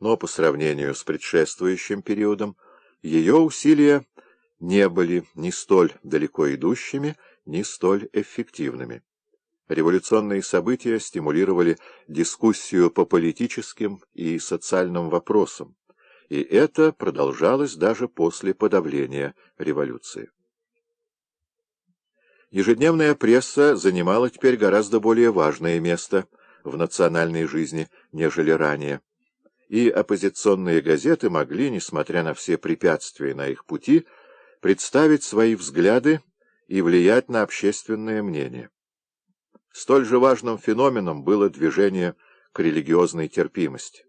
но по сравнению с предшествующим периодом ее усилия не были ни столь далеко идущими, ни столь эффективными. Революционные события стимулировали дискуссию по политическим и социальным вопросам, и это продолжалось даже после подавления революции. Ежедневная пресса занимала теперь гораздо более важное место в национальной жизни, нежели ранее, и оппозиционные газеты могли, несмотря на все препятствия на их пути, представить свои взгляды и влиять на общественное мнение. Столь же важным феноменом было движение к религиозной терпимости.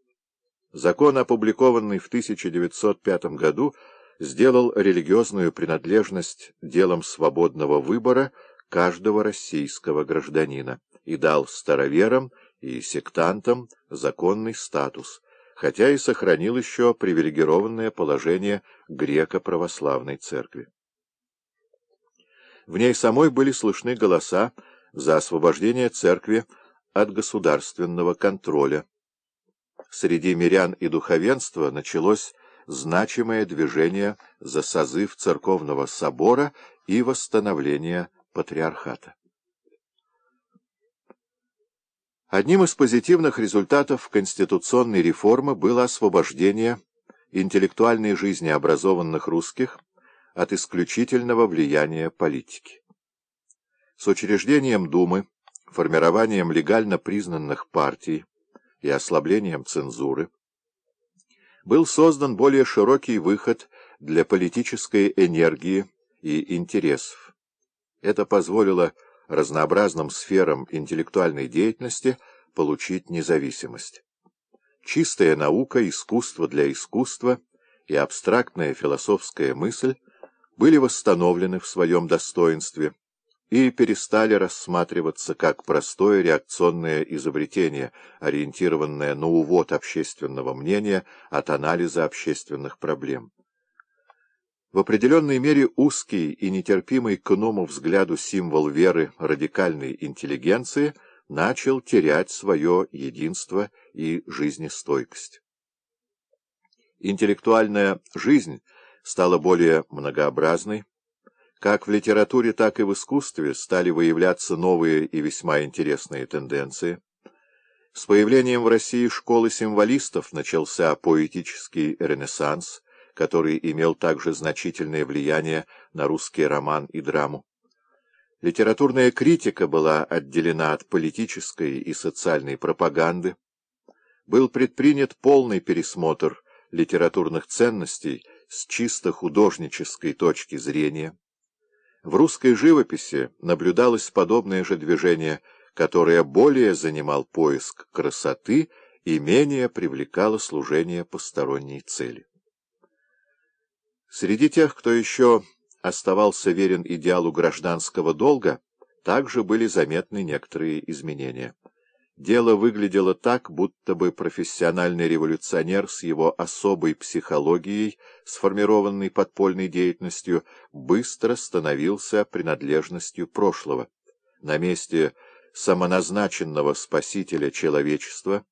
Закон, опубликованный в 1905 году, сделал религиозную принадлежность делом свободного выбора каждого российского гражданина и дал староверам и сектантам законный статус, хотя и сохранил еще привилегированное положение греко-православной церкви. В ней самой были слышны голоса за освобождение церкви от государственного контроля. Среди мирян и духовенства началось значимое движение за созыв церковного собора и восстановление патриархата. Одним из позитивных результатов конституционной реформы было освобождение интеллектуальной жизни образованных русских от исключительного влияния политики. С учреждением Думы, формированием легально признанных партий и ослаблением цензуры был создан более широкий выход для политической энергии и интересов. Это позволило разнообразным сферам интеллектуальной деятельности получить независимость. Чистая наука, искусство для искусства и абстрактная философская мысль были восстановлены в своем достоинстве и перестали рассматриваться как простое реакционное изобретение, ориентированное на увод общественного мнения от анализа общественных проблем. В определенной мере узкий и нетерпимый к иному взгляду символ веры радикальной интеллигенции начал терять свое единство и жизнестойкость. Интеллектуальная жизнь стала более многообразной, как в литературе, так и в искусстве стали выявляться новые и весьма интересные тенденции. С появлением в России школы символистов начался поэтический ренессанс – который имел также значительное влияние на русский роман и драму. Литературная критика была отделена от политической и социальной пропаганды. Был предпринят полный пересмотр литературных ценностей с чисто художнической точки зрения. В русской живописи наблюдалось подобное же движение, которое более занимал поиск красоты и менее привлекало служение посторонней цели. Среди тех, кто еще оставался верен идеалу гражданского долга, также были заметны некоторые изменения. Дело выглядело так, будто бы профессиональный революционер с его особой психологией, сформированной подпольной деятельностью, быстро становился принадлежностью прошлого. На месте самоназначенного спасителя человечества,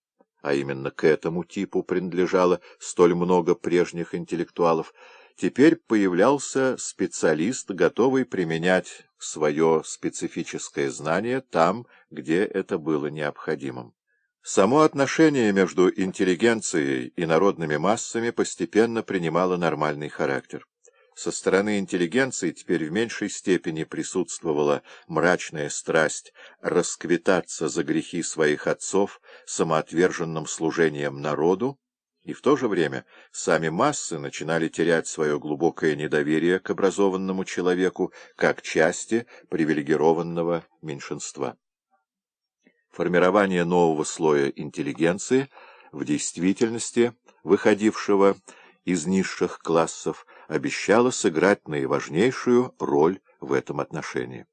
а именно к этому типу принадлежало столь много прежних интеллектуалов, Теперь появлялся специалист, готовый применять свое специфическое знание там, где это было необходимым. Само отношение между интеллигенцией и народными массами постепенно принимало нормальный характер. Со стороны интеллигенции теперь в меньшей степени присутствовала мрачная страсть расквитаться за грехи своих отцов самоотверженным служением народу, и в то же время сами массы начинали терять свое глубокое недоверие к образованному человеку как части привилегированного меньшинства. Формирование нового слоя интеллигенции, в действительности выходившего из низших классов, обещало сыграть наиважнейшую роль в этом отношении.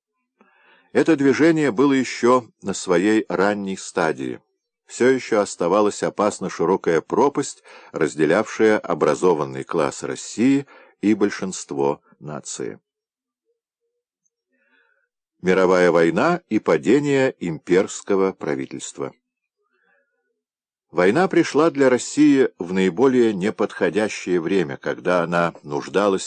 Это движение было еще на своей ранней стадии все еще оставалась опасно широкая пропасть, разделявшая образованный класс России и большинство нации. Мировая война и падение имперского правительства Война пришла для России в наиболее неподходящее время, когда она нуждалась